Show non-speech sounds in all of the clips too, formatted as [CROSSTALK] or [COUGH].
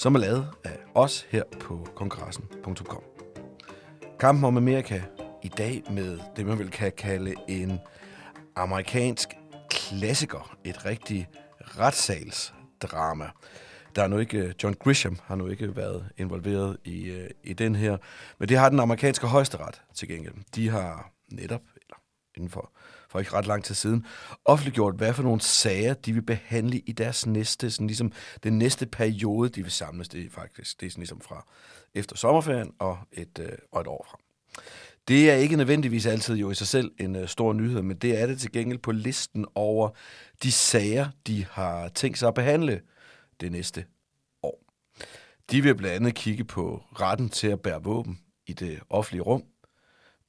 som er lavet af os her på kongressen.com. Kampen om Amerika i dag med det, man vil kan kalde en amerikansk klassiker, et rigtig retssalsdrama. Der er nu ikke, øh, John Grisham har nu ikke været involveret i, øh, i den her, men det har den amerikanske højesteret til gengæld. De har netop, eller inden for, for ikke ret lang tid siden, offentliggjort, hvad for nogle sager, de vil behandle i deres næste, sådan ligesom den næste periode, de vil samles. Det er faktisk, det er sådan ligesom fra efter sommerferien og et, øh, og et år frem. Det er ikke nødvendigvis altid jo i sig selv en øh, stor nyhed, men det er det til gengæld på listen over de sager, de har tænkt sig at behandle det næste år. De vil blandt andet kigge på retten til at bære våben i det offentlige rum.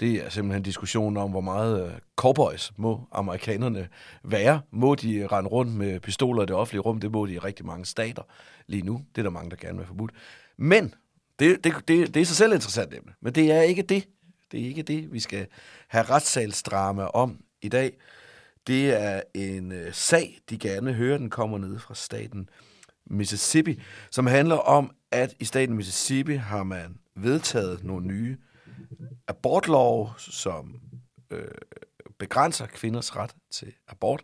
Det er simpelthen diskussionen om, hvor meget øh, cowboys må amerikanerne være. Må de øh, rende rundt med pistoler i det offentlige rum? Det må de i rigtig mange stater lige nu. Det er der mange, der gerne vil forbudt. Men det, det, det, det er så selv interessant emne. Men det er ikke det, det er ikke det, vi skal have retssalsdrama om i dag. Det er en øh, sag, de gerne hører, den kommer ned fra staten Mississippi, som handler om, at i staten Mississippi har man vedtaget nogle nye abortlov, som øh, begrænser kvinders ret til abort.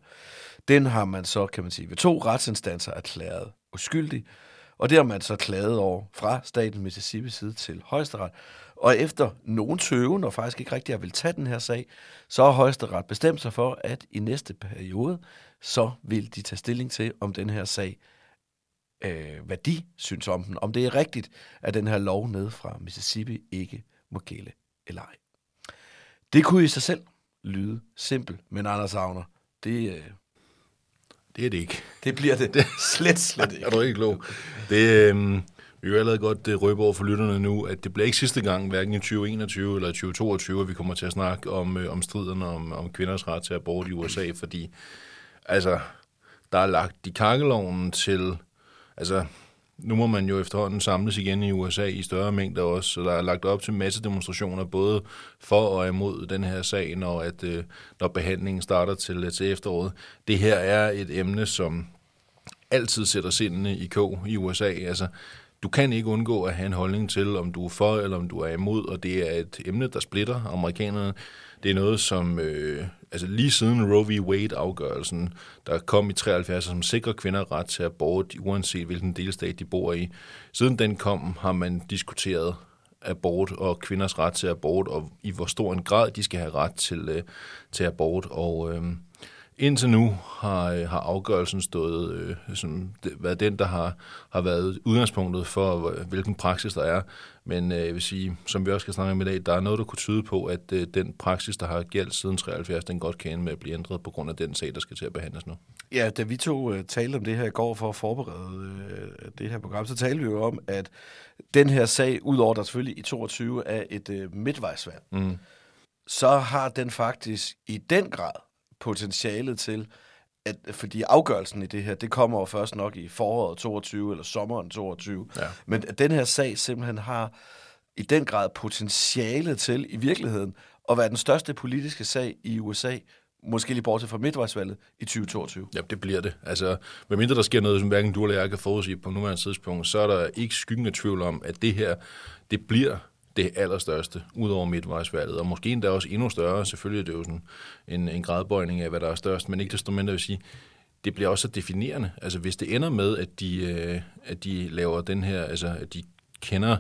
Den har man så, kan man sige, ved to retsinstanser erklæret uskyldig, og det har man så klaget over fra staten Mississippi side til højesteret. Og efter nogen tøven, og faktisk ikke rigtig har vil tage den her sag, så har højesteret bestemt sig for, at i næste periode, så vil de tage stilling til, om den her sag, øh, hvad de synes om den. Om det er rigtigt, at den her lov ned fra Mississippi ikke må gælde eller ej. Det kunne i sig selv lyde simpelt, men Anders Agner, det, øh, Det er det ikke. det bliver det [LAUGHS] slet, slet ikke. Er du ikke klog? Det, øh, vi jo allerede godt det røbe over for lytterne nu, at det bliver ikke sidste gang, hverken i 2021 eller 2022, at vi kommer til at snakke om, øh, om striderne om, om kvinders ret til abort i USA, fordi altså, der er lagt i kakkeloven til, altså, nu må man jo efterhånden samles igen i USA i større mængder også, så der er lagt op til masse demonstrationer, både for og imod den her sag, når, at, øh, når behandlingen starter til, øh, til efteråret. Det her er et emne, som altid sætter sindene i kog i USA. Altså, du kan ikke undgå at have en holdning til, om du er for eller om du er imod, og det er et emne, der splitter amerikanerne. Det er noget, som øh, altså lige siden Roe v. Wade-afgørelsen, der kom i 73, som sikrer kvinder ret til abort, uanset hvilken delstat de bor i. Siden den kom, har man diskuteret abort og kvinders ret til abort, og i hvor stor en grad de skal have ret til, øh, til abort. Og øh, indtil nu har, øh, har afgørelsen stået, øh, som, det, været den, der har, har været udgangspunktet for, hvilken praksis der er. Men øh, jeg vil sige, som vi også skal snakke om i dag, der er noget, der kunne tyde på, at øh, den praksis, der har gældt siden 73, den godt kan med at blive ændret på grund af den sag, der skal til at behandles nu. Ja, da vi to uh, talte om det her i går for at forberede uh, det her program, så talte vi jo om, at den her sag, udover der selvfølgelig i 22 er et uh, midtvejsvalg, Mm. så har den faktisk i den grad potentialet til, at, fordi afgørelsen i det her, det kommer jo først nok i foråret 22 eller sommeren 22, Ja. men at den her sag simpelthen har i den grad potentiale til i virkeligheden at være den største politiske sag i USA, måske lige bortset fra midtvejsvalget i 2022. Ja, det bliver det. Altså, medmindre der sker noget, som hverken du eller jeg kan forudsige på nuværende tidspunkt, så er der ikke skyggen af tvivl om, at det her, det bliver det allerstørste, ud over midtvejsvalget, og måske endda også endnu større. Selvfølgelig er det jo sådan en, en gradbøjning af, hvad der er størst, men ikke desto mindre vil sige, det bliver også så definerende. Altså hvis det ender med, at de, øh, at de laver den her, altså at de kender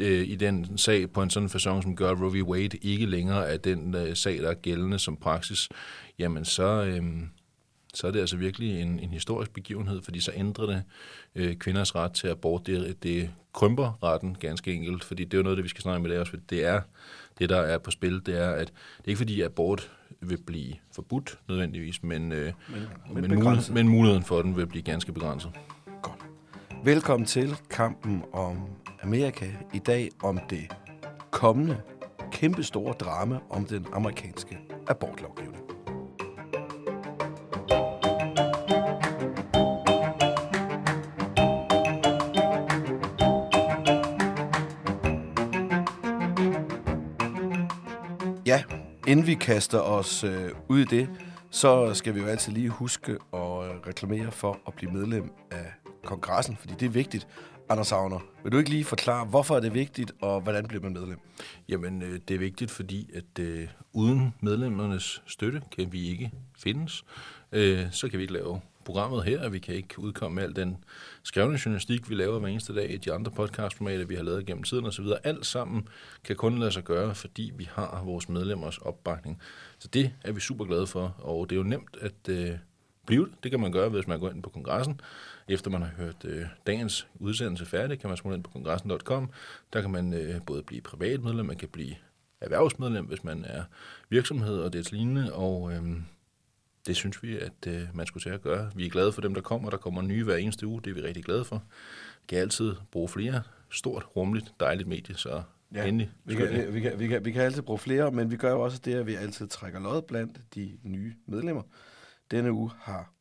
øh, i den sag på en sådan fasong, som gør, at Roe v. Wade ikke længere er den øh, sag, der er gældende som praksis, jamen så, øh, så er det altså virkelig en, en historisk begivenhed, fordi så ændrer det øh, kvinders ret til abort. Det, det krymper retten ganske enkelt, fordi det er jo noget, det vi skal snakke om i dag også, fordi det er det, der er på spil, det er, at det er ikke fordi, at abort vil blive forbudt nødvendigvis, men, øh, men, men, men, muligheden, men muligheden for den vil blive ganske begrænset. Godt. Velkommen til kampen om Amerika. I dag om det kommende kæmpestore drama om den amerikanske abortlovgivning. Inden vi kaster os øh, ud i det, så skal vi jo altid lige huske at øh, reklamere for at blive medlem af kongressen, fordi det er vigtigt. Anders Agner, vil du ikke lige forklare, hvorfor er det vigtigt, og hvordan bliver man medlem? Jamen, øh, det er vigtigt, fordi at øh, uden medlemmernes støtte kan vi ikke findes. Øh, så kan vi ikke lave programmet her, vi kan ikke udkomme med al den skrevne journalistik, vi laver hver eneste dag i de andre podcastformater, vi har lavet gennem tiden osv. Alt sammen kan kun lade sig gøre, fordi vi har vores medlemmers opbakning. Så det er vi super glade for, og det er jo nemt at øh, blive det. Det kan man gøre, hvis man går ind på kongressen. Efter man har hørt øh, dagens udsendelse færdig, kan man smutte ind på kongressen.com. Der kan man øh, både blive privatmedlem, man kan blive erhvervsmedlem, hvis man er virksomhed og det lignende, og øh, det synes vi, at øh, man skulle til at gøre. Vi er glade for dem, der kommer. Der kommer nye hver eneste uge. Det er vi rigtig glade for. Vi kan altid bruge flere. Stort, rummeligt, dejligt medie, så ja, endelig. Vi kan, vi, kan, vi, kan, vi kan altid bruge flere, men vi gør jo også det, at vi altid trækker lod blandt de nye medlemmer. Denne uge har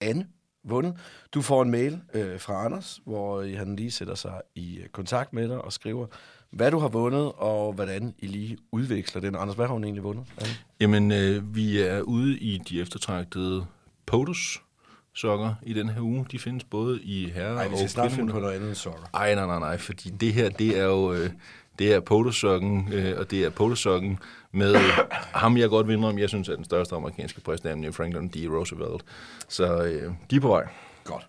Anne vundet. Du får en mail øh, fra Anders, hvor han lige sætter sig i øh, kontakt med dig og skriver, hvad du har vundet, og hvordan I lige udveksler den. Anders, hvad har hun egentlig vundet? Anne? Jamen, øh, vi er ude i de eftertragtede POTUS sokker i den her uge. De findes både i herre Ej, vi skal snart finde på noget andet sokker. Ej, nej, nej, nej, fordi det her, det er jo... Øh, det er polosokken, øh, og det er polosokken med [COUGHS] ham, jeg godt vinder om, jeg synes er den største amerikanske præsident, nemlig Franklin D. Roosevelt. Så øh, de er på vej. Godt.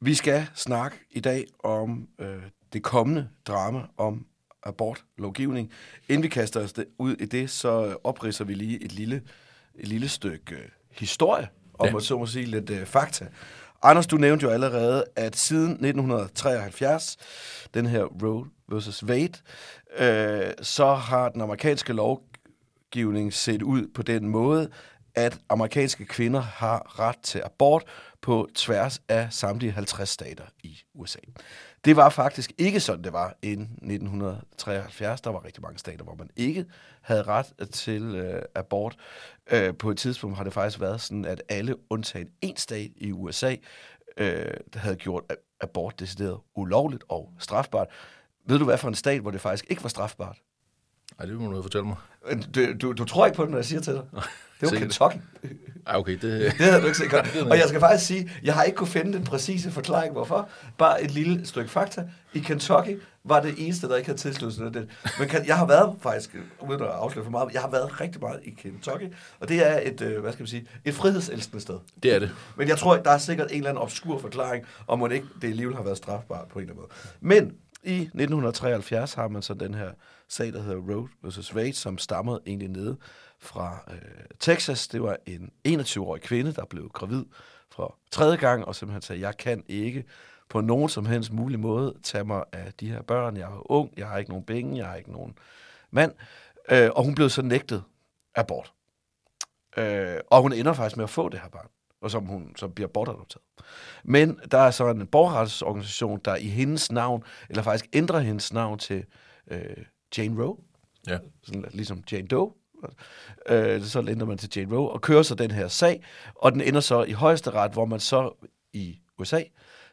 Vi skal snakke i dag om øh, det kommende drama om abortlovgivning. Inden vi kaster os ud i det, så opridser vi lige et lille, et lille stykke øh, historie, om ja. at så må sige lidt øh, fakta. Anders, du nævnte jo allerede, at siden 1973, den her Roe versus Wade, øh, så har den amerikanske lovgivning set ud på den måde, at amerikanske kvinder har ret til abort på tværs af samtlige 50 stater i USA. Det var faktisk ikke sådan, det var i 1973. Der var rigtig mange stater, hvor man ikke havde ret til øh, abort. Øh, på et tidspunkt har det faktisk været sådan, at alle undtagen en stat i USA øh, havde gjort abort decideret ulovligt og strafbart. Ved du hvad for en stat, hvor det faktisk ikke var strafbart? Nej, det må du fortælle mig. Du, du, du tror ikke på det, når jeg siger til dig? Det var Kentucky. Ah, okay, det... det havde du ikke sikkert. [LAUGHS] Og jeg skal faktisk sige, jeg har ikke kunne finde den præcise forklaring, hvorfor. Bare et lille stykke fakta. I Kentucky var det eneste, der ikke havde tilsluttet sig det. Men kan, jeg har været faktisk, uden at afsløre for meget, jeg har været rigtig meget i Kentucky, og det er et, øh, hvad skal man sige, et frihedselskende sted. Det er det. Men jeg tror, der er sikkert en eller anden obskur forklaring, om man ikke det alligevel har været strafbart på en eller anden måde. Men i 1973 har man så den her sag, der hedder Roe vs. Wade, som stammede egentlig nede fra øh, Texas. Det var en 21-årig kvinde, der blev gravid for tredje gang, og simpelthen sagde, jeg kan ikke på nogen som helst mulig måde tage mig af de her børn. Jeg er ung, jeg har ikke nogen penge, jeg har ikke nogen mand. Øh, og hun blev så nægtet abort. Øh, og hun ender faktisk med at få det her barn, og som hun så bliver bortadopteret. Men der er så en borgerretsorganisation, der i hendes navn, eller faktisk ændrer hendes navn til øh, Jane Roe, Ja. sådan ligesom Jane Doe, øh, så ændrer man til Jane Roe, og kører så den her sag, og den ender så i højesteret, hvor man så i USA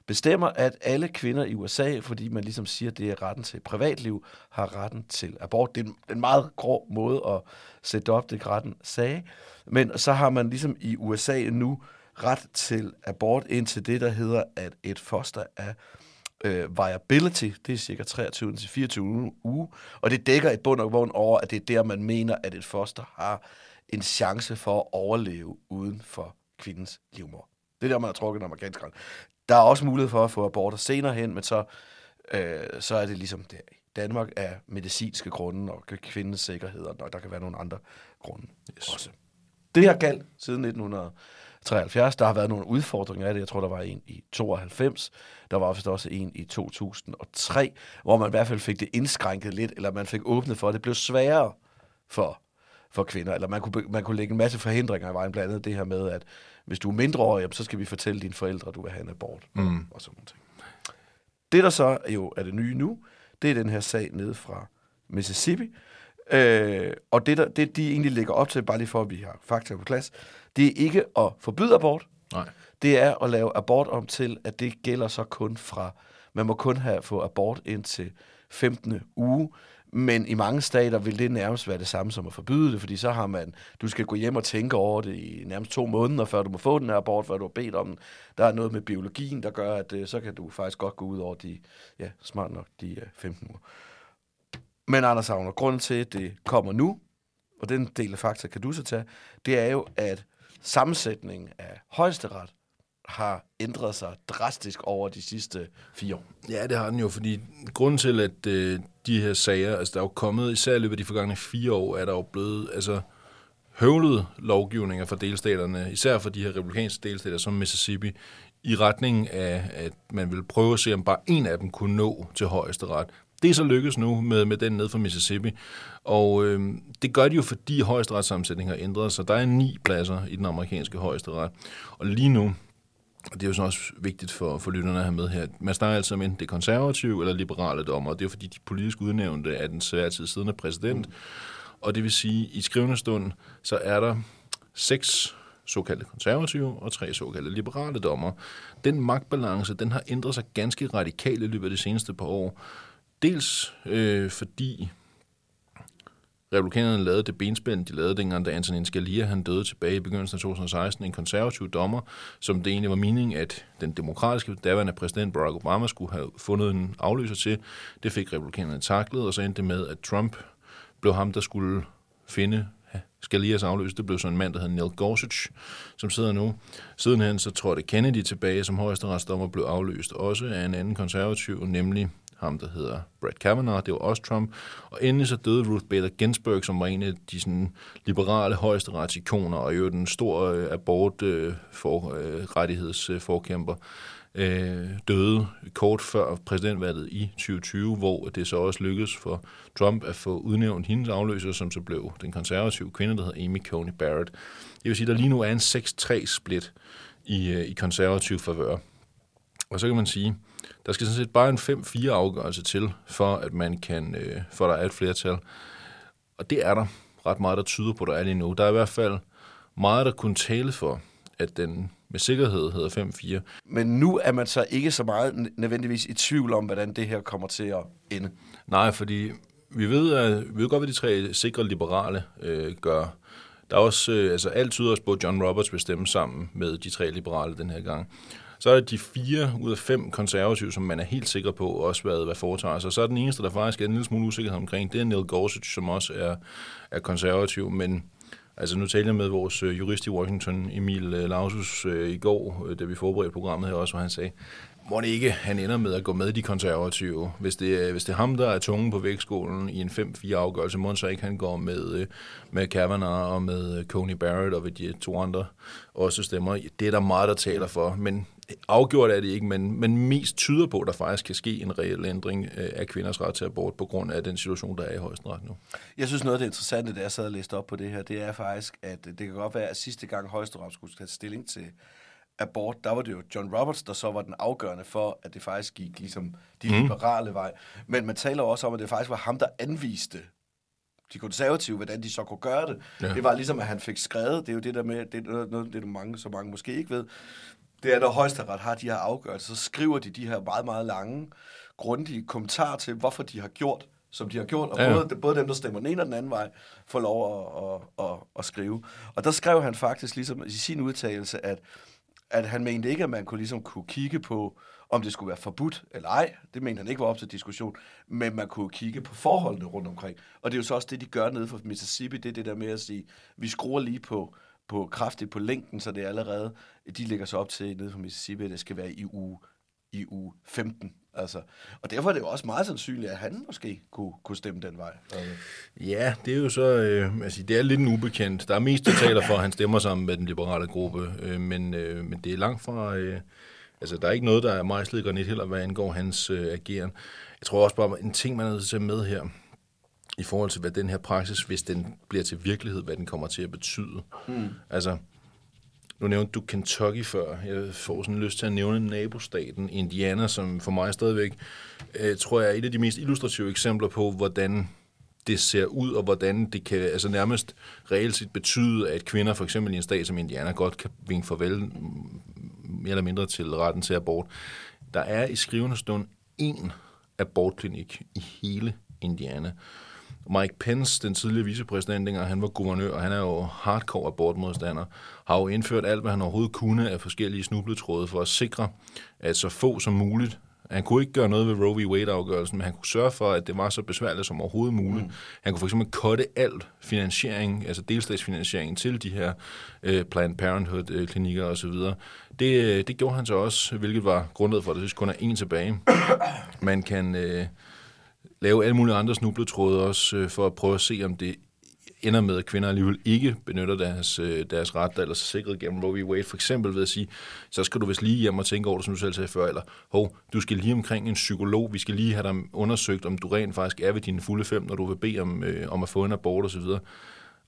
bestemmer, at alle kvinder i USA, fordi man ligesom siger, at det er retten til privatliv, har retten til abort. Det er en, en meget grov måde at sætte op, det retten sagde. Men så har man ligesom i USA nu ret til abort indtil det, der hedder, at et foster er øh, viability, det er cirka 23 til 24 uge, og det dækker et bund og grund over, at det er der, man mener, at et foster har en chance for at overleve uden for kvindens livmor. Det er der, man har trukket en amerikansk ret. Der er også mulighed for at få aborter senere hen, men så øh, så er det ligesom det. Danmark er medicinske grunde og kvindens sikkerhed, og der kan være nogle andre grunde yes. også. Det har galt siden 1973. Der har været nogle udfordringer af det. Jeg tror, der var en i 92. Der var vist også en i 2003, hvor man i hvert fald fik det indskrænket lidt, eller man fik åbnet for, at det blev sværere for, for kvinder. Eller man kunne, man kunne lægge en masse forhindringer i vejen, blandt andet det her med, at hvis du er mindreårig, så skal vi fortælle dine forældre, at du vil have en abort. Mm. Og sådan nogle ting. Det, der så jo er det nye nu, det er den her sag nede fra Mississippi. Øh, og det, der, det, de egentlig lægger op til, bare lige for at vi har fakta på plads, det er ikke at forbyde abort. Nej. Det er at lave abort om til, at det gælder så kun fra, man må kun have få abort indtil 15. uge, men i mange stater vil det nærmest være det samme som at forbyde det, fordi så har man, du skal gå hjem og tænke over det i nærmest to måneder, før du må få den her abort, før du har bedt om den. Der er noget med biologien, der gør, at øh, så kan du faktisk godt gå ud over de, ja, smart nok, de øh, 15 uger. Men Anders Savner, grunden til, at det kommer nu, og den del af fakta kan du så tage, det er jo, at sammensætningen af højesteret har ændret sig drastisk over de sidste fire år. Ja, det har den jo, fordi grunden til, at øh, de her sager, altså der er jo kommet, især i løbet af de forgangne fire år, er der jo blevet, altså høvlet lovgivninger fra delstaterne, især for de her republikanske delstater som Mississippi, i retning af, at man vil prøve at se, om bare en af dem kunne nå til højesteret. Det er så lykkedes nu med, med den ned fra Mississippi, og øh, det gør de jo, fordi højesteretssammensætningen har ændret sig. Der er ni pladser i den amerikanske højesteret, og lige nu, og det er jo så også vigtigt for, for lytterne at have med her. Man snakker altså om enten det konservative eller liberale dommer, og det er jo fordi de politisk udnævnte er den svære tid siddende præsident. Mm. Og det vil sige, at i skrivende stund, så er der seks såkaldte konservative og tre såkaldte liberale dommer. Den magtbalance, den har ændret sig ganske radikalt i løbet af de seneste par år. Dels øh, fordi Republikanerne lavede det benspænd, de lavede dengang, da Antonin Scalia han døde tilbage i begyndelsen af 2016, en konservativ dommer, som det egentlig var meningen, at den demokratiske daværende præsident Barack Obama skulle have fundet en afløser til. Det fik republikanerne taklet, og så endte det med, at Trump blev ham, der skulle finde Scalias afløser. Det blev så en mand, der hed Neil Gorsuch, som sidder nu. Sidenhen så trådte Kennedy tilbage som højesteretsdommer, blev afløst også af en anden konservativ, nemlig ham, der hedder Brad Kavanaugh, det var også Trump. Og endelig så døde Ruth Bader Ginsburg, som var en af de sådan, liberale højesteretsikoner, og jo den store øh, abort øh, øh, rettighedsforkæmper, øh, øh, døde kort før præsidentvalget i 2020, hvor det så også lykkedes for Trump at få udnævnt hendes afløser, som så blev den konservative kvinde, der hed Amy Coney Barrett. Det vil sige, der lige nu er en 6-3-split i, øh, i konservativ favør. Og så kan man sige, der skal sådan set bare en 5-4 afgørelse til, for at man kan, øh, for der er et flertal. Og det er der ret meget, der tyder på, der er lige nu. Der er i hvert fald meget, der kunne tale for, at den med sikkerhed hedder 5-4. Men nu er man så ikke så meget nødvendigvis i tvivl om, hvordan det her kommer til at ende. Nej, fordi vi ved, at, vi ved godt, hvad de tre sikre liberale øh, gør. Der er også, øh, altså alt tyder også på, at John Roberts vil stemme sammen med de tre liberale den her gang. Så er de fire ud af fem konservative, som man er helt sikker på også hvad, hvad foretager sig. Så er den eneste, der faktisk er en lille smule usikkerhed omkring, det er Neil Gorsuch, som også er, er konservativ, men Altså nu talte jeg med vores øh, jurist i Washington, Emil øh, Lausus, øh, i går, da vi forberedte programmet her også, hvor han sagde, må det ikke, han ender med at gå med de konservative. Hvis det, hvis det er ham, der er tunge på vægtskolen i en 5-4 afgørelse, må så ikke han går med, med Kavanaugh og med Coney Barrett og ved de to andre også stemmer. Det er der meget, der taler for, men afgjort er det ikke, men, men mest tyder på, at der faktisk kan ske en reel ændring øh, af kvinders ret til abort på grund af den situation, der er i højesteret nu. Jeg synes noget af det interessante, da jeg sad og læste op på det her, det er faktisk, at det kan godt være, at sidste gang højesteret skulle tage stilling til abort, der var det jo John Roberts, der så var den afgørende for, at det faktisk gik ligesom de mm. liberale vej. Men man taler også om, at det faktisk var ham, der anviste de konservative, hvordan de så kunne gøre det. Ja. Det var ligesom, at han fik skrevet, det er jo det der med, det er noget, det er mange, så mange måske ikke ved, det er, når højesteret har de her afgørelser, så skriver de de her meget, meget lange, grundige kommentarer til, hvorfor de har gjort, som de har gjort, og ja. både, både dem, der stemmer den ene og den anden vej, får lov at, at, at, at skrive. Og der skrev han faktisk ligesom i sin udtalelse, at, at han mente ikke, at man kunne, ligesom kunne kigge på, om det skulle være forbudt eller ej. Det mente han ikke var op til diskussion, men man kunne kigge på forholdene rundt omkring. Og det er jo så også det, de gør nede for Mississippi, det er det der med at sige, vi skruer lige på, på kraftigt på længden, så det er allerede, de ligger sig op til nede fra Mississippi, at det skal være i uge i uge 15. Altså, og derfor er det jo også meget sandsynligt, at han måske kunne, kunne stemme den vej. Altså. Ja, det er jo så, øh, altså, det er lidt en ubekendt. Der er mest, der taler for, at han stemmer sammen med den liberale gruppe, øh, men, øh, men det er langt fra, øh, altså der er ikke noget, der er mejslet i granit heller, hvad angår hans øh, ageren. Jeg tror også bare, en ting, man er nødt til at med her, i forhold til, hvad den her praksis, hvis den bliver til virkelighed, hvad den kommer til at betyde. Mm. Altså, nu nævnte du Kentucky før. Jeg får sådan lyst til at nævne nabostaten Indiana, som for mig stadigvæk, øh, tror jeg, er et af de mest illustrative eksempler på, hvordan det ser ud, og hvordan det kan altså nærmest reelt set betyde, at kvinder for eksempel i en stat som Indiana godt kan vinke farvel mm, mere eller mindre til retten til abort. Der er i skrivende stund én abortklinik i hele Indiana. Mike Pence, den tidligere vicepræsident, dengang han var guvernør, og han er jo hardcore abortmodstander, har jo indført alt, hvad han overhovedet kunne af forskellige snubletråde for at sikre, at så få som muligt han kunne ikke gøre noget ved Roe v. Wade-afgørelsen, men han kunne sørge for, at det var så besværligt som overhovedet muligt. Mm. Han kunne for eksempel kotte alt finansiering, altså delstatsfinansiering til de her uh, Planned Parenthood-klinikker osv. Det, øh, det gjorde han så også, hvilket var grundet for, at der kun er en tilbage. Man kan... Uh, lave alle mulige andre snubletråde også, øh, for at prøve at se, om det ender med, at kvinder alligevel ikke benytter deres, øh, deres ret, der ellers er sikret gennem Roe v. Wade, for eksempel ved at sige, så skal du vist lige hjem og tænke over det, som du selv sagde før, eller hov, du skal lige omkring en psykolog, vi skal lige have dig undersøgt, om du rent faktisk er ved dine fulde fem, når du vil bede om, øh, om at få en abort osv.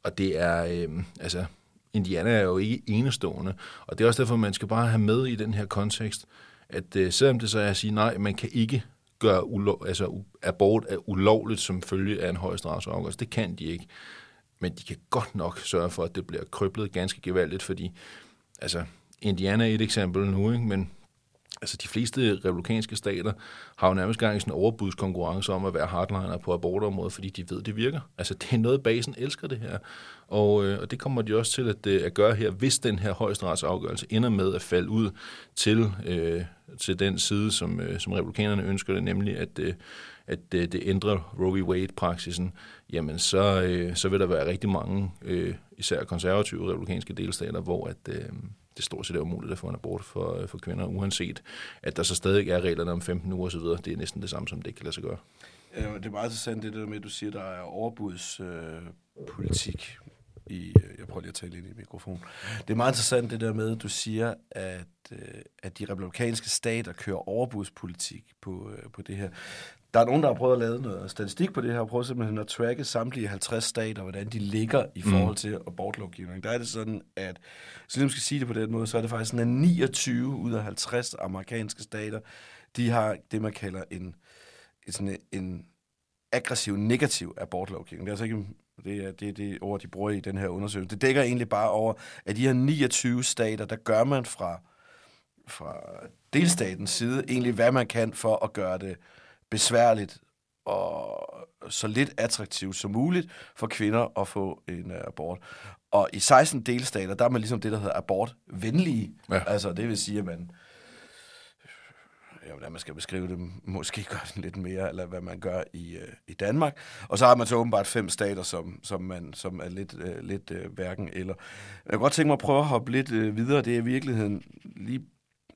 Og det er, øh, altså, Indiana er jo ikke enestående, og det er også derfor, man skal bare have med i den her kontekst, at øh, selvom det så er at sige, nej, man kan ikke gør ulo- altså, abort er ulovligt som følge af en højesteretsafgørelse. Det kan de ikke. Men de kan godt nok sørge for, at det bliver kryblet ganske gevaldigt, fordi altså, Indiana er et eksempel nu, ikke? men altså de fleste republikanske stater har jo nærmest gang i sådan en overbudskonkurrence om at være hardliner på abortområdet, fordi de ved, det virker. Altså det er noget, basen elsker det her. Og, øh, og det kommer de også til at, øh, at gøre her, hvis den her højesteretsafgørelse ender med at falde ud til, øh, til den side, som, øh, som republikanerne ønsker det, nemlig at, øh, at øh, det ændrer Roe v. Wade-praksisen, jamen så, øh, så vil der være rigtig mange, øh, især konservative republikanske delstater, hvor at, øh, det stort set er umuligt at få en abort for, øh, for kvinder, uanset at der så stadig er reglerne om 15 uger osv. Det er næsten det samme, som det ikke kan lade sig gøre. Øh, det er meget interessant det der med, at du siger, at der er overbudspolitik øh, i... Øh, jeg prøver lige at tale ind i mikrofonen. Det er meget interessant det der med, at du siger, at, øh, at de republikanske stater kører overbudspolitik på, øh, på det her. Der er nogen, der har prøvet at lave noget statistik på det her, og prøvet simpelthen at tracke samtlige 50 stater, hvordan de ligger i forhold mm. til abortlovgivning. Der er det sådan, at, så jeg skal sige det på den måde, så er det faktisk sådan, at 29 ud af 50 amerikanske stater, de har det, man kalder en, sådan en aggressiv, negativ abortlovgivning. Det er altså ikke det er det, det ord, de bruger i den her undersøgelse. Det dækker egentlig bare over, at de her 29 stater, der gør man fra, fra delstatens side egentlig, hvad man kan for at gøre det besværligt og så lidt attraktivt som muligt for kvinder at få en uh, abort. Og i 16 delstater, der er man ligesom det, der hedder abortvenlige. Ja. Altså, det vil sige, at man ja, hvordan man skal beskrive det, måske gør det lidt mere, eller hvad man gør i, uh, i Danmark. Og så har man så åbenbart fem stater, som, som, man, som er lidt, uh, lidt uh, hverken eller. Jeg kan godt tænke mig at prøve at hoppe lidt uh, videre. Det er i virkeligheden lige,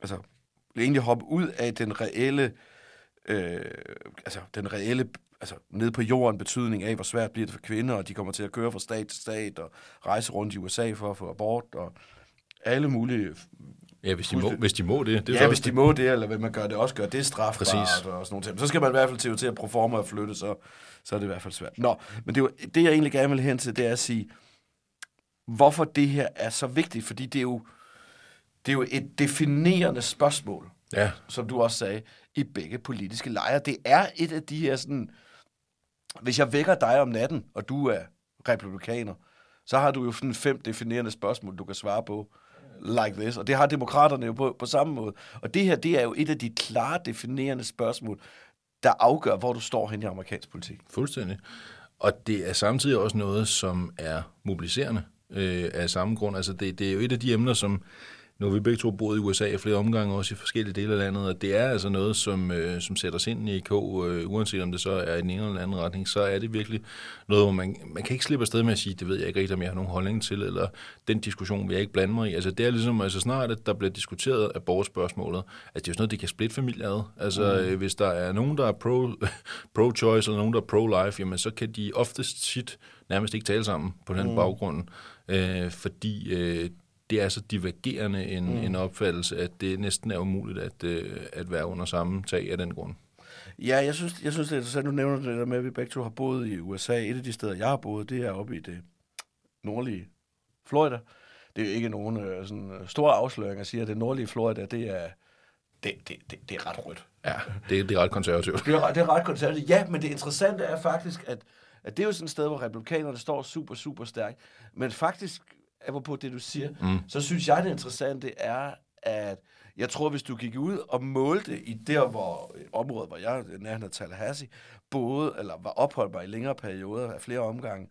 altså, egentlig hoppe ud af den reelle øh, altså den reelle altså ned på jorden betydning af, hvor svært bliver det for kvinder, og de kommer til at køre fra stat til stat og rejse rundt i USA for at få abort og alle mulige Ja, hvis de, må, hvis de må det. det ja, hvis de må det, eller hvad man gør det også gør, det strafbart Præcis. og sådan nogle ting. Så skal man i hvert fald til, til at proforma og flytte, så, så er det i hvert fald svært. Nå, men det, er jo, det jeg egentlig gerne vil hen til, det er at sige, hvorfor det her er så vigtigt, fordi det er jo, det er jo et definerende spørgsmål, ja. som du også sagde i begge politiske lejre. Det er et af de her sådan... Hvis jeg vækker dig om natten, og du er republikaner, så har du jo sådan fem definerende spørgsmål, du kan svare på like this. Og det har demokraterne jo på, på samme måde. Og det her, det er jo et af de klare definerende spørgsmål, der afgør, hvor du står hen i amerikansk politik. Fuldstændig. Og det er samtidig også noget, som er mobiliserende øh, af samme grund. Altså det, det er jo et af de emner, som nu har vi begge to boet i USA i flere omgange, også i forskellige dele af landet, og det er altså noget, som, øh, som sætter os ind i K, øh, uanset om det så er i den ene eller den anden retning, så er det virkelig noget, hvor man, man kan ikke slippe afsted med at sige, det ved jeg ikke rigtig, om jeg har nogen holdning til, eller den diskussion vil jeg ikke blande mig i. Altså det er ligesom, altså snart, at der bliver diskuteret abortspørgsmålet, at det er jo sådan noget, det kan splitte familier ad. Altså mm. øh, hvis der er nogen, der er pro, [LAUGHS] pro-choice, eller nogen, der er pro-life, jamen så kan de oftest sit nærmest ikke tale sammen på den mm. baggrund, øh, fordi øh, det er så divergerende en, mm. en opfattelse, at det næsten er umuligt at, øh, at være under samme tag af den grund. Ja, jeg synes, jeg synes det er interessant, du nævner det der med, at vi begge to har boet i USA. Et af de steder, jeg har boet, det er oppe i det nordlige Florida. Det er ikke nogen øh, sådan, øh, store afsløring at sige, at det nordlige Florida, det er, det, det, det, det er ret rødt. Ja, det, det er ret konservativt. Det er, det er ret konservativt. Ja, men det interessante er faktisk, at, at det er jo sådan et sted, hvor republikanerne står super, super stærkt. Men faktisk, apropos det, du siger, mm. så synes jeg, det interessante er, at jeg tror, hvis du gik ud og målte i der, hvor området, hvor jeg nærheden af Tallahassee, boede, eller var opholdt mig i længere perioder af flere omgange,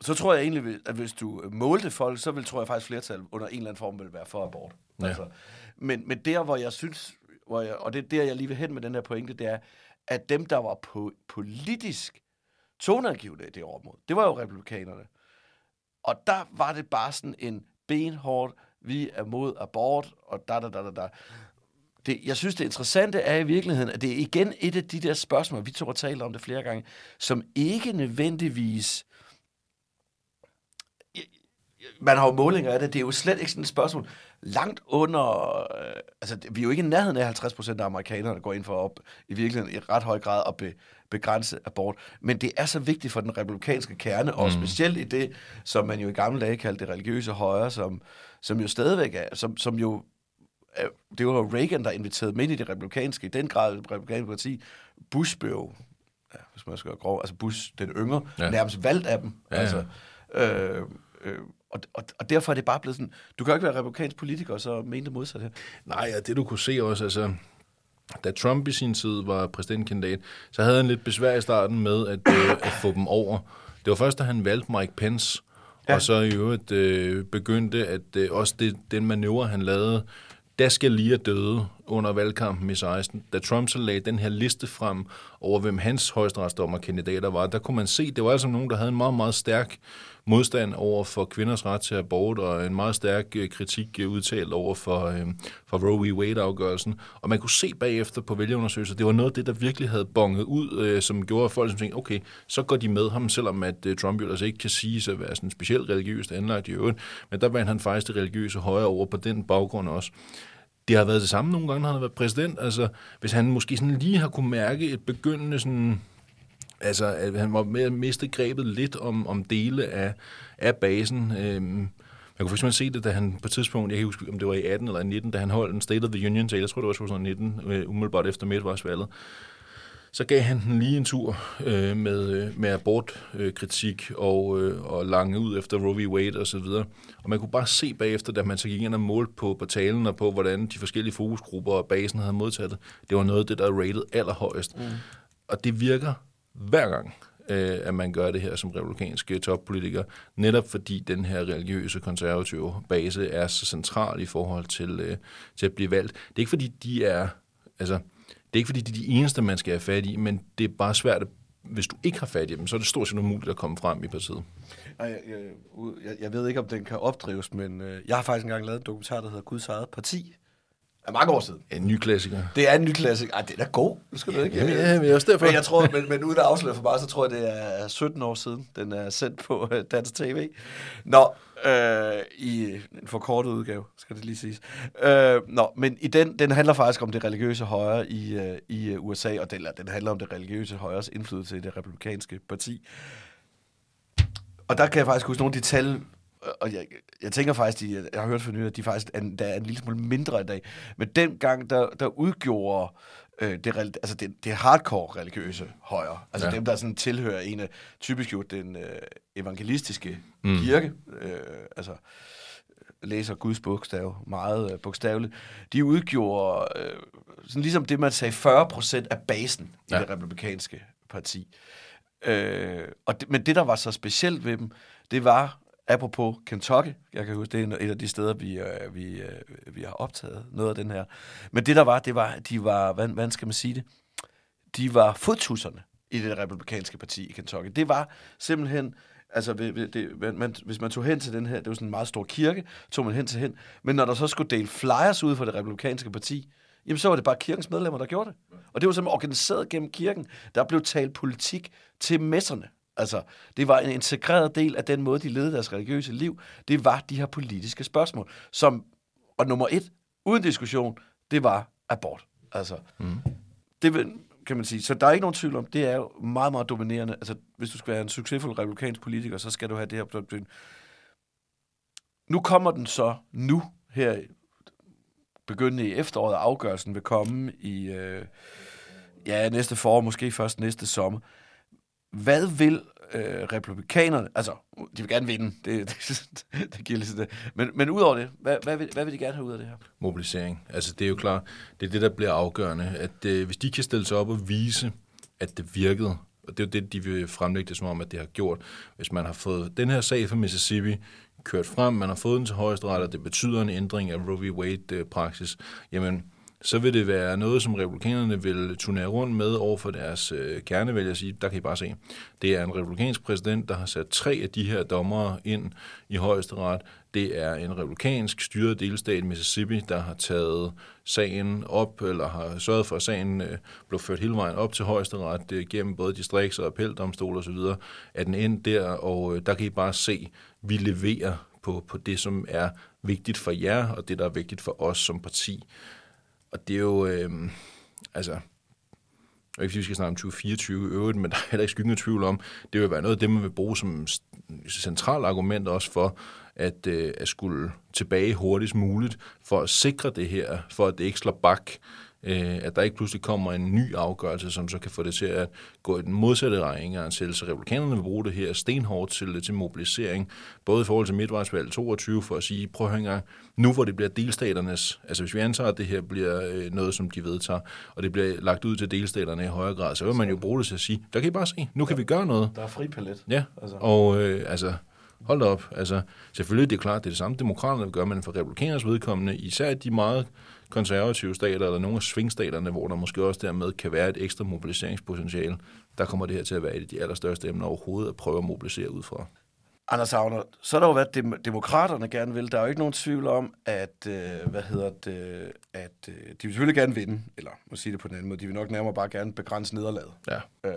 så tror jeg egentlig, at hvis du målte folk, så vil tror jeg faktisk flertal under en eller anden form vil være for abort. Ja. Altså, men, men der, hvor jeg synes, hvor jeg, og det er der, jeg lige vil hen med den her pointe, det er, at dem, der var på politisk toneangivende i det område, det var jo republikanerne. Og der var det bare sådan en benhård, vi er mod abort, og da, da, da, da, da. Det, jeg synes, det interessante er i virkeligheden, at det er igen et af de der spørgsmål, vi to har talt om det flere gange, som ikke nødvendigvis... Man har jo målinger af det, det er jo slet ikke sådan et spørgsmål. Langt under... Øh, altså, vi er jo ikke i nærheden af 50 procent af amerikanerne, der går ind for op i virkeligheden i ret høj grad at be, begrænse abort. Men det er så vigtigt for den republikanske kerne, og specielt i det, som man jo i gamle dage kaldte det religiøse højre, som, som jo stadigvæk er, som, som jo det var jo Reagan, der inviterede dem ind i det republikanske, i den grad det republikanske parti. Bush blev, ja, hvis man skal være grov, altså Bush, den yngre, Ja. nærmest valgt af dem. Ja, ja. Altså, øh, øh, og, og, og derfor er det bare blevet sådan, du kan jo ikke være republikansk politiker, og så mene det modsatte her. Nej, og det du kunne se også, altså, da Trump i sin tid var præsidentkandidat, så havde han lidt besvær i starten med at, øh, at få dem over. Det var først, da han valgte Mike Pence, ja. og så i øvrigt øh, begyndte, at øh, også det, den manøvre, han lavede, der skal lige døde under valgkampen i 16. Da Trump så lagde den her liste frem over, hvem hans højesteretsdommerkandidater var, der kunne man se, det var altså nogen, der havde en meget, meget stærk modstand over for kvinders ret til abort, og en meget stærk øh, kritik øh, udtalt over for, øh, for Roe v. Wade-afgørelsen. Og man kunne se bagefter på vælgerundersøgelser, det var noget af det, der virkelig havde bonget ud, øh, som gjorde at folk som tænkte, okay, så går de med ham, selvom at øh, Trump jo altså ikke kan sige at være sådan specielt religiøst anlagt i øvrigt, men der vandt han faktisk det religiøse højere over på den baggrund også. Det har været det samme nogle gange, når han har været præsident. Altså, hvis han måske sådan lige har kunne mærke et begyndende sådan altså, at han var med at miste grebet lidt om, om dele af, af basen. Øhm, man kunne eksempel se det, da han på et tidspunkt, jeg kan huske, om det var i 18 eller i 19, da han holdt en State of the Union tale, jeg tror det var 2019, øh, umiddelbart efter midtvejsvalget, så gav han den lige en tur øh, med, øh, med abortkritik og, øh, og lange ud efter Roe v. Wade og så videre. Og man kunne bare se bagefter, da man så gik ind og målte på, på talen og på, hvordan de forskellige fokusgrupper og basen havde modtaget det. Det var noget af det, der er rated allerhøjest. Mm. Og det virker hver gang, øh, at man gør det her som republikanske øh, toppolitiker, netop fordi den her religiøse konservative base er så central i forhold til, øh, til at blive valgt. Det er ikke fordi, de er, altså, det er ikke fordi, de er de eneste, man skal have fat i, men det er bare svært, at, hvis du ikke har fat i dem, så er det stort set umuligt at komme frem i partiet. Jeg, jeg, jeg, jeg ved ikke, om den kan opdrives, men øh, jeg har faktisk engang lavet en dokumentar, der hedder Guds eget parti. Er mange år siden. En ny klassiker. Det er en ny klassik. Ej, den er god. Det skal du ikke. Jamen, ja, men er også derfor. Men jeg tror, men, men uden at afsløre for mig, så tror jeg, det er 17 år siden, den er sendt på øh, Dansk TV. Nå, øh, i en forkortet udgave, skal det lige siges. Øh, nå, men i den, den handler faktisk om det religiøse højre i, øh, i øh, USA, og den, den handler om det religiøse højres indflydelse i det republikanske parti. Og der kan jeg faktisk huske nogle af de tal, og jeg, jeg tænker faktisk, de, jeg har hørt for nylig, at de faktisk er, der er en lille smule mindre i dag. Men dengang, der, der udgjorde øh, det, altså det, det hardcore religiøse højre, altså Ja. dem, der sådan tilhører en af, typisk jo den øh, evangelistiske mm. kirke, øh, altså læser Guds bogstav meget øh, bogstaveligt, de udgjorde øh, sådan ligesom det, man sagde, 40 procent af basen i Ja. det republikanske parti. Øh, og det, men det, der var så specielt ved dem, det var, apropos Kentucky, jeg kan huske, det er et af de steder, vi, øh, vi, øh, vi har optaget noget af den her. Men det der var, det var, de var, hvad, hvad skal man sige det? De var fodtusserne i det republikanske parti i Kentucky. Det var simpelthen, altså ved- ved- det, man, man, hvis man tog hen til den her, det var sådan en meget stor kirke, tog man hen til hen, men når der så skulle dele flyers ud fra det republikanske parti, jamen så var det bare kirkens medlemmer, der gjorde det. Og det var simpelthen organiseret gennem kirken. Der blev talt politik til messerne. Altså, det var en integreret del af den måde, de levede deres religiøse liv. Det var de her politiske spørgsmål, som, og nummer et, uden diskussion, det var abort. Altså, mm. det kan man sige. Så der er ikke nogen tvivl om, det er jo meget, meget dominerende. Altså, hvis du skal være en succesfuld republikansk politiker, så skal du have det her. Nu kommer den så nu, her begyndende i efteråret, afgørelsen vil komme i øh, ja, næste forår, måske først næste sommer. Hvad vil øh, republikanerne, altså, de vil gerne vinde, det, det, [LAUGHS] det giver lidt det. Men, men udover det, hvad, hvad, vil, hvad vil de gerne have ud af det her? mobilisering. Altså det er jo klart, det er det, der bliver afgørende, at øh, hvis de kan stille sig op og vise, at det virkede, og det er jo det, de vil fremlægge det som om, at det har gjort. Hvis man har fået den her sag fra Mississippi kørt frem, man har fået den til højesteret, og det betyder en ændring af Roe v. Wade-praksis, øh, jamen så vil det være noget, som republikanerne vil turnere rundt med over for deres øh, kernevælger og sige, der kan I bare se. Det er en republikansk præsident, der har sat tre af de her dommere ind i højesteret. Det er en republikansk styret delstat Mississippi, der har taget sagen op, eller har sørget for, at sagen øh, blev ført hele vejen op til højesteret øh, gennem både distrikts- og appeldomstol osv., at den end der, og øh, der kan I bare se, vi leverer på, på det, som er vigtigt for jer, og det, der er vigtigt for os som parti. Og det er jo, øh, altså, jeg ikke, fordi vi skal snakke om 2024 i øvrigt, men [LAUGHS] der er heller ikke skyggende tvivl om, det vil være noget af det, man vil bruge som centralt argument også for, at, øh, at skulle tilbage hurtigst muligt, for at sikre det her, for at det ikke slår bak, øh, at der ikke pludselig kommer en ny afgørelse, som så kan få det til at gå i den modsatte regning til. Så republikanerne vil bruge det her stenhårdt til, til mobilisering, både i forhold til midtvejsvalg 22, for at sige, prøv at høre engang, nu hvor det bliver delstaternes, altså hvis vi antager, at det her bliver øh, noget, som de vedtager, og det bliver lagt ud til delstaterne i højere grad, så vil man jo bruge det til at sige, der kan I bare se, nu kan vi gøre noget. Der er fri palet. Ja, Altså. og øh, altså, hold da op. Altså, selvfølgelig det er klart, det er det samme, demokraterne vil gøre, men for republikaners vedkommende, især de meget konservative stater, eller nogle af svingstaterne, hvor der måske også dermed kan være et ekstra mobiliseringspotentiale, der kommer det her til at være et af de allerstørste emner overhovedet at prøve at mobilisere ud fra. Anders Agner, så har der jo været dem, demokraterne gerne vil. Der er jo ikke nogen tvivl om, at, øh, hvad hedder det, at øh, de vil selvfølgelig gerne vinde, eller må sige det på den anden måde, de vil nok nærmere bare gerne begrænse nederlaget. Ja, Øh,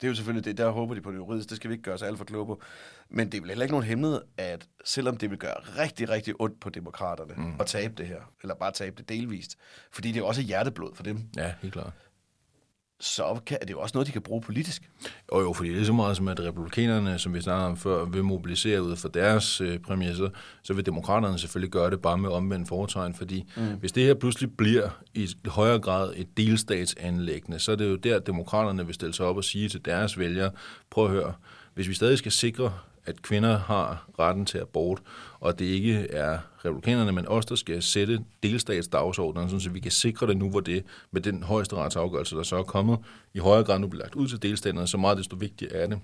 det er jo selvfølgelig det, der håber de på det juridiske, det skal vi ikke gøre os alt for kloge på. Men det er vel heller ikke nogen hemmelighed, at selvom det vil gøre rigtig, rigtig ondt på demokraterne mm. at tabe det her, eller bare tabe det delvist, fordi det er også hjerteblod for dem, ja, helt klart. Så kan, er det jo også noget, de kan bruge politisk. Og jo, fordi det er så meget som, at republikanerne, som vi snakkede om før, vil mobilisere ud for deres øh, præmisser, så vil demokraterne selvfølgelig gøre det bare med omvendt foretegn, fordi mm. hvis det her pludselig bliver i højere grad et delstatsanlæggende, så er det jo der, at demokraterne vil stille sig op og sige til deres vælgere, prøv at høre, hvis vi stadig skal sikre, at kvinder har retten til abort, og det ikke er republikanerne, men os, der skal sætte delstatsdagsordenen, sådan så vi kan sikre det nu, hvor det med den højeste retsafgørelse, der så er kommet, i højere grad nu bliver lagt ud til delstaterne, så meget desto vigtigere er det,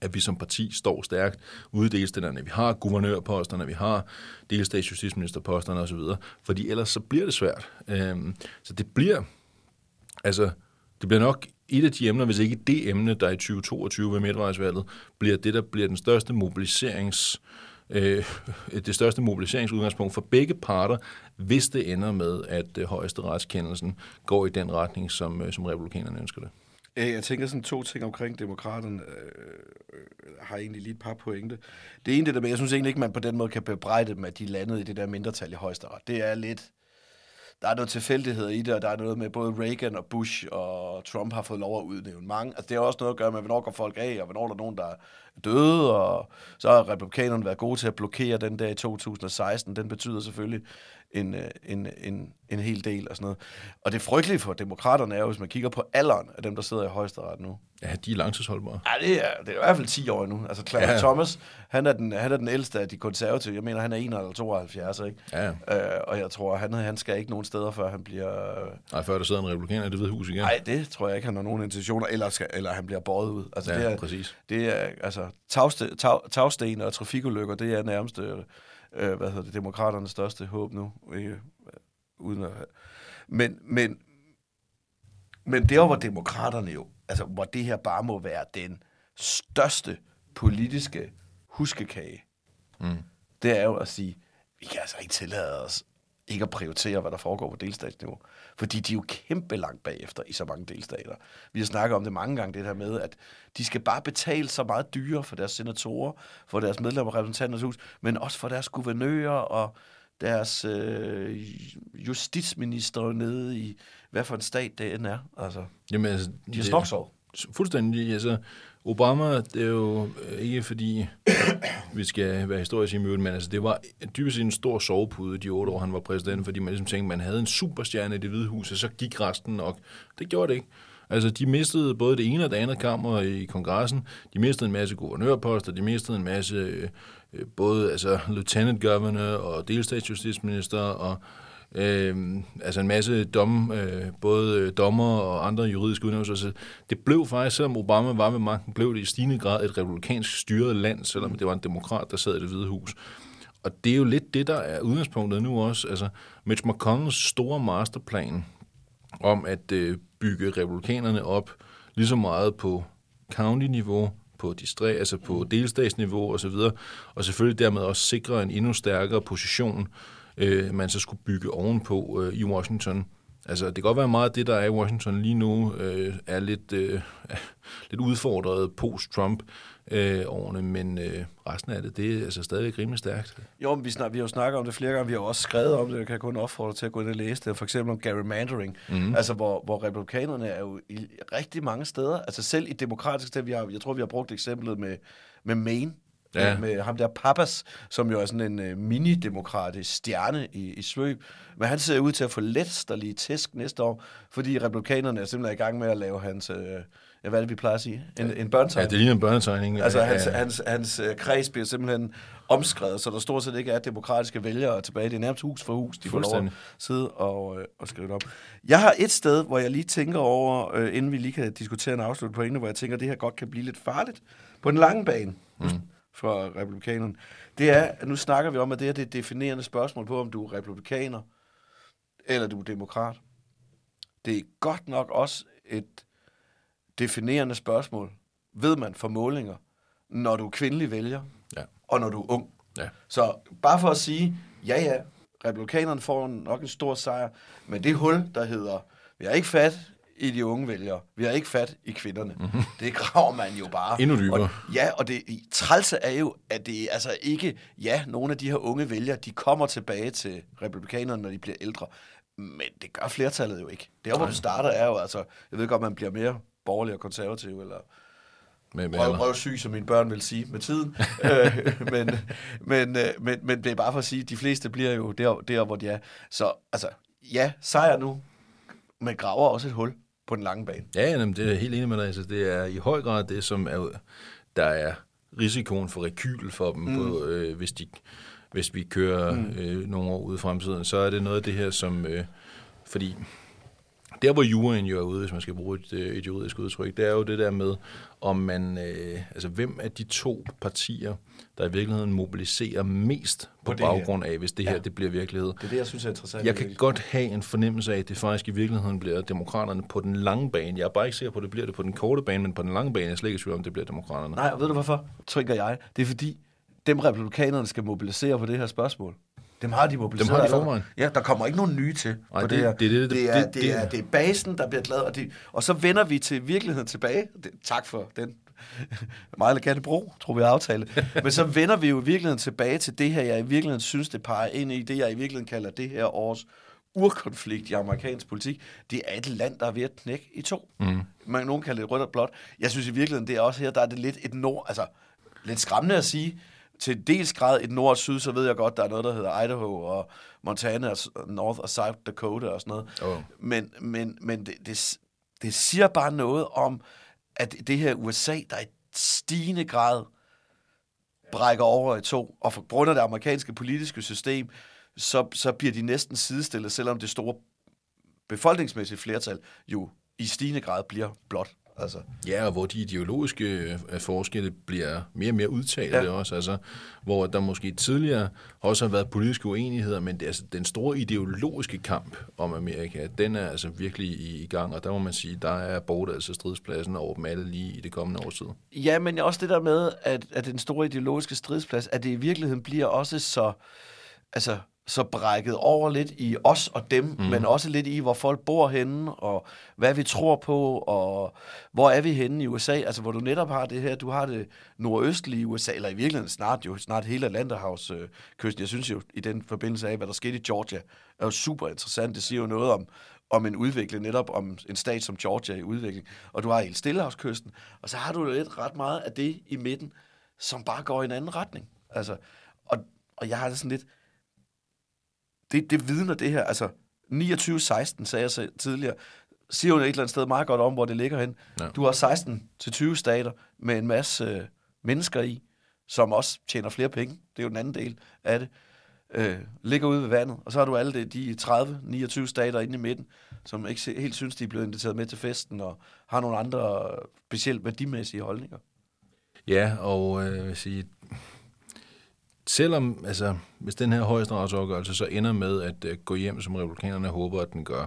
at vi som parti står stærkt ude i delstaterne. Vi har guvernørposterne, vi har delstatsjustitsministerposterne osv., fordi ellers så bliver det svært. Øhm, så det bliver, altså, det bliver nok et af de emner, hvis ikke det emne, der i 2022 ved midtvejsvalget, bliver det, der bliver den største mobiliserings, øh, det største mobiliseringsudgangspunkt for begge parter, hvis det ender med, at øh, højeste retskendelsen går i den retning, som, øh, som republikanerne ønsker det. Jeg tænker sådan to ting omkring demokraterne. Øh, har egentlig lige et par pointe. Det ene det der med, jeg synes egentlig ikke, man på den måde kan bebrejde dem, at de landede i det der mindretal i højesteret. Det er lidt... Der er noget tilfældighed i det, og der er noget med både Reagan og Bush og Trump har fået lov at udnævne mange. Altså, det har også noget at gøre med, hvornår går folk af, og hvornår der er nogen, der er døde, og så har republikanerne været gode til at blokere den der i 2016. Den betyder selvfølgelig en, øh, en, en, en hel del og sådan noget. Og det frygtelige for demokraterne er jo, hvis man kigger på alderen af dem, der sidder i højesteret nu. Ja, de er langtidsholdbare. Ja, det er, det er i hvert fald 10 år nu. Altså, Clarence Ja. Thomas, han er, den, han er den ældste af de konservative. Jeg mener, han er 1 eller 72, ikke? Ja. Øh, og jeg tror, han, han skal ikke nogen steder, før han bliver... øh, Nej, før der sidder en republikaner i det hvide hus igen. Nej, det tror jeg ikke, han har nogen intentioner, eller, skal, eller han bliver båret ud. Altså, Ja, det er, præcis. Det er, altså, tagste, tag, tagsten og trafikulykker, det er nærmest, øh, øh, hvad hedder det, demokraternes største håb nu. Ikke? Uden at, men, men, men der, hvor demokraterne jo, altså, hvor det her bare må være den største politiske huskekage, Mm. det er jo at sige, vi kan altså ikke tillade os ikke at prioritere, hvad der foregår på delstatsniveau. Fordi de er jo kæmpe langt bagefter i så mange delstater. Vi har snakket om det mange gange, det der med, at de skal bare betale så meget dyre for deres senatorer, for deres medlemmer af repræsentanternes hus, men også for deres guvernører og deres øh, justitsminister nede i, hvad for en stat det end er. Altså, Jamen, altså, de har snoksovet. Fuldstændig. Altså, Obama, det er jo øh, ikke fordi, vi skal være historisk i mødet, men altså, det var dybest set en stor sovepude de otte år, han var præsident, fordi man ligesom tænkte, man havde en superstjerne i det hvide hus, og så gik resten nok. Det gjorde det ikke. Altså, de mistede både det ene og det andet kammer i kongressen. De mistede en masse guvernørposter, de mistede en masse øh, øh, både altså, lieutenant governor og delstatsjustitsminister og øh, altså en masse dom, øh, både øh, dommer og andre juridiske udnævnelser. Så det blev faktisk, selvom Obama var ved magten, blev det i stigende grad et republikansk styret land, selvom det var en demokrat, der sad i det hvide hus. Og det er jo lidt det, der er udgangspunktet nu også. Altså, Mitch McConnells store masterplan om at øh, bygge republikanerne op lige så meget på county-niveau, på distrikt, altså på delstatsniveau osv., og selvfølgelig dermed også sikre en endnu stærkere position, øh, man så skulle bygge ovenpå øh, i Washington. Altså, det kan godt være meget af det, der er i Washington lige nu, øh, er lidt, øh, [LAUGHS] lidt udfordret post-Trump øh, årene, men øh, resten af det, det er altså stadig rimelig stærkt. Jo, men vi, snak, vi har jo snakket om det flere gange, vi har også skrevet om det, jeg kan kun opfordre til at gå ind og læse det, for eksempel om gerrymandering, mm. altså hvor, hvor republikanerne er jo i rigtig mange steder, altså selv i demokratiske steder, vi har, jeg tror, vi har brugt eksemplet med, med Maine, Ja. med, ham der Pappas, som jo er sådan en uh, mini-demokratisk stjerne i, i svøb. Men han ser ud til at få letsterlige tæsk næste år, fordi republikanerne er simpelthen i gang med at lave hans, uh, ja, hvad er det, vi plejer at sige? En, en Ja, børnetegn. det ligner en børnetegning. Altså, Ja, hans, ja. hans, hans øh, kreds bliver simpelthen omskrevet, så der stort set ikke er demokratiske vælgere tilbage. Det er nærmest hus for hus, de får lov at sidde og, øh, og skrive det op. Jeg har et sted, hvor jeg lige tænker over, øh, inden vi lige kan diskutere en afslut pointe, hvor jeg tænker, at det her godt kan blive lidt farligt på den lange bane mm. For republikanerne. Det er, at nu snakker vi om, at det her det er et definerende spørgsmål på, om du er republikaner eller du er demokrat. Det er godt nok også et definerende spørgsmål, ved man for målinger, når du er kvindelig vælger, Ja. og når du er ung. Ja. Så bare for at sige, ja ja, republikanerne får nok en stor sejr, men det hul, der hedder, vi har ikke fat i de unge vælgere, vi har ikke fat i kvinderne, mm-hmm. det graver man jo bare. Endnu dybere. Og, ja, og det trælse er jo, at det er altså ikke, ja, nogle af de her unge vælgere, de kommer tilbage til republikanerne, når de bliver ældre, men det gør flertallet jo ikke. Der, hvor du starter, er jo altså, jeg ved godt, man bliver mere borgerlig og konservativ, eller Med, med røv, røvsyg, som mine børn vil sige med tiden. [LAUGHS] øh, men, men, øh, men, men det er bare for at sige, at de fleste bliver jo der, der, hvor de er. Så altså, ja, sejr nu, men graver også et hul på den lange bane. Ja, jamen, det er helt enig med dig. Altså, det er i høj grad det, som er, der er risikoen for rekyl for dem, mm. på, øh, hvis, de, hvis vi kører mm. øh, nogle år ude i fremtiden. Så er det noget af det her, som... Øh, fordi der, hvor juryen jo er ude, hvis man skal bruge et, øh, et juridisk udtryk, det er jo det der med, om man, øh, altså hvem af de to partier, der i virkeligheden mobiliserer mest på, På baggrund af, hvis det her Ja. det bliver virkelighed. Det er det, jeg synes er interessant. Jeg kan godt have en fornemmelse af, at det faktisk i virkeligheden bliver demokraterne på den lange bane. Jeg er bare ikke sikker på, at det bliver det på den korte bane, men på den lange bane er jeg slet ikke tvivl om, det bliver demokraterne. Nej, og ved du hvorfor, tænker jeg? Det er fordi, dem republikanerne skal mobilisere på det her spørgsmål. Dem har de mobiliseret. Dem har de forvejen. Ja, der kommer ikke nogen nye til Nej, på det- det, her. det er det- det, er, det- det, det- er, det er basen, der bliver glad. Og, det, og så vender vi til virkeligheden tilbage. Det, tak for den [LAUGHS] meget elegante bro, tror vi aftale. Men så vender vi jo i virkeligheden tilbage til det her, jeg i virkeligheden synes, det peger ind i det, jeg i virkeligheden kalder det her års urkonflikt i amerikansk politik. Det er et land, der er ved at knække i to. Mm. Man, nogen kalder det rødt og blåt. Jeg synes i virkeligheden, det er også her, der er det lidt et nord, altså lidt skræmmende at sige, til dels grad i nord og syd, så ved jeg godt, der er noget, der hedder Idaho og Montana og North og South Dakota og sådan noget. Oh. Men, men, men det, det, det siger bare noget om, at det her USA, der i stigende grad brækker over i to, og for grund af det amerikanske politiske system, så, så bliver de næsten sidestillet, selvom det store befolkningsmæssige flertal jo i stigende grad bliver blot. Altså, Ja, og hvor de ideologiske øh, forskelle bliver mere og mere udtalte Ja. ja. også, altså, hvor der måske tidligere også har været politiske uenigheder, men det, altså, den store ideologiske kamp om Amerika, den er altså virkelig i, i gang, og der må man sige, der er abort altså stridspladsen over dem alle lige i det kommende års tid. Ja, men også det der med, at, at den store ideologiske stridsplads, at det i virkeligheden bliver også så, altså, så brækket over lidt i os og dem, mm. men også lidt i, hvor folk bor henne, og hvad vi tror på, og hvor er vi henne i USA, altså hvor du netop har det her, du har det nordøstlige USA, eller i virkeligheden snart jo, snart hele Atlanterhavskysten. Jeg synes jo, i den forbindelse af, hvad der skete i Georgia, er jo super interessant. Det siger jo noget om, om en udvikling, netop om en stat som Georgia i udvikling. Og du har hele Stillehavskysten, og så har du jo lidt ret meget af det i midten, som bare går i en anden retning. Altså, og, og jeg har det sådan lidt, det, det vidner det her, altså 29-16, sagde jeg så tidligere, siger jo et eller andet sted meget godt om, hvor det ligger hen. Ja. Du har 16-20 stater med en masse øh, mennesker i, som også tjener flere penge. Det er jo den anden del af det. Øh, ligger ude ved vandet. Og så har du alle de, de 30-29 stater inde i midten, som ikke helt synes, de er blevet inviteret med til festen, og har nogle andre øh, specielt værdimæssige holdninger. Ja, og øh, jeg vil sige, selvom, altså, hvis den her højesteretsafgørelse så ender med at øh, gå hjem, som republikanerne håber, at den gør,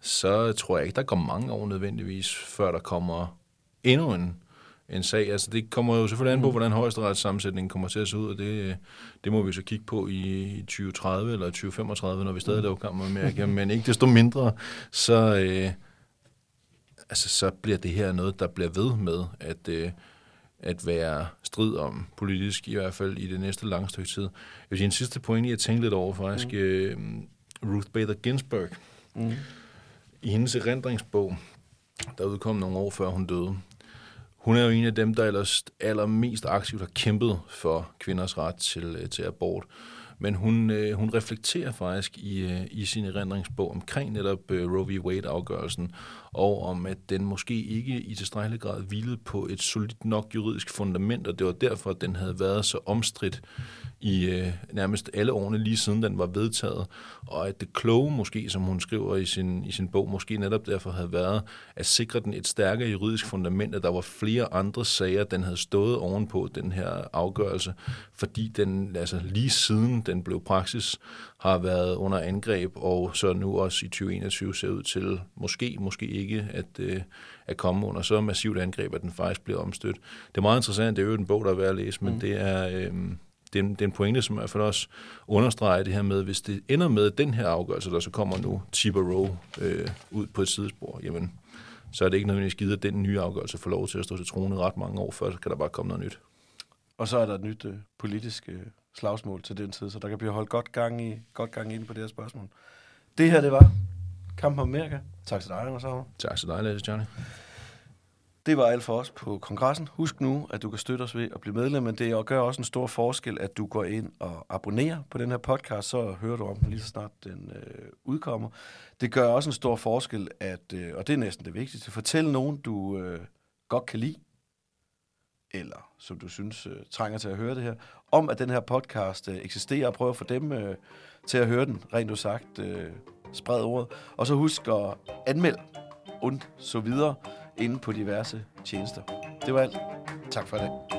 så tror jeg ikke, der går mange år nødvendigvis, før der kommer endnu en, en sag. Altså, det kommer jo selvfølgelig an på, hvordan højesteretssammensætningen kommer til at se ud, og det, det må vi så kigge på i 2030 eller 2035, når vi stadig laver kamp med Amerika. [LAUGHS] Men ikke desto mindre, så, øh, altså, så bliver det her noget, der bliver ved med at, øh, at være strid om politisk, i hvert fald i det næste lange stykke tid. Jeg vil sige, en sidste pointe, jeg tænkte lidt over faktisk, mm. øh, Ruth Bader Ginsburg, Mm. i hendes erindringsbog, der udkom nogle år før hun døde, hun er jo en af dem, der ellers allermest aktivt har kæmpet for kvinders ret til, øh, til abort. Men hun, øh, hun reflekterer faktisk i, øh, i sin erindringsbog omkring netop øh, Roe v. Wade-afgørelsen, og om at den måske ikke i tilstrækkelig grad hvilede på et solidt nok juridisk fundament, og det var derfor, at den havde været så omstridt i øh, nærmest alle årene lige siden den var vedtaget, og at det kloge måske, som hun skriver i sin, i sin bog, måske netop derfor havde været at sikre den et stærkere juridisk fundament, at der var flere andre sager, den havde stået ovenpå den her afgørelse, fordi den altså lige siden den blev praksis, har været under angreb, og så nu også i 2021 ser ud til måske, måske ikke at, øh, at komme under så massivt angreb, at den faktisk bliver omstødt. Det er meget interessant, det er jo en bog, der er værd at læse, men mm. det er... Øh, det er, en, det er en pointe, som i hvert fald også understreger det her med, hvis det ender med den her afgørelse, der så kommer nu, Tiber Row, øh, ud på et sidespor, jamen, så er det ikke nødvendigvis givet, at den nye afgørelse får lov til at stå til tronen ret mange år, før så kan der bare komme noget nyt. Og så er der et nyt øh, politisk øh, slagsmål til den tid, så der kan blive holdt godt gang i, godt gang inde på det her spørgsmål. Det her, det var Kampen om Amerika. Tak til dig, Anders Sauer. Tak til dig, Lasse Johnny. Det var alt for os på kongressen. Husk nu, at du kan støtte os ved at blive medlem, men det gør også en stor forskel, at du går ind og abonnerer på den her podcast, så hører du om den lige så snart den øh, udkommer. Det gør også en stor forskel, at, øh, og det er næsten det vigtigste, fortæl nogen, du øh, godt kan lide, eller som du synes øh, trænger til at høre det her, om at den her podcast øh, eksisterer, og prøv at få dem øh, til at høre den, rent du sagt, øh, spred ordet. Og så husk at anmelde und så videre inde på diverse tjenester. Det var alt. Tak for i dag.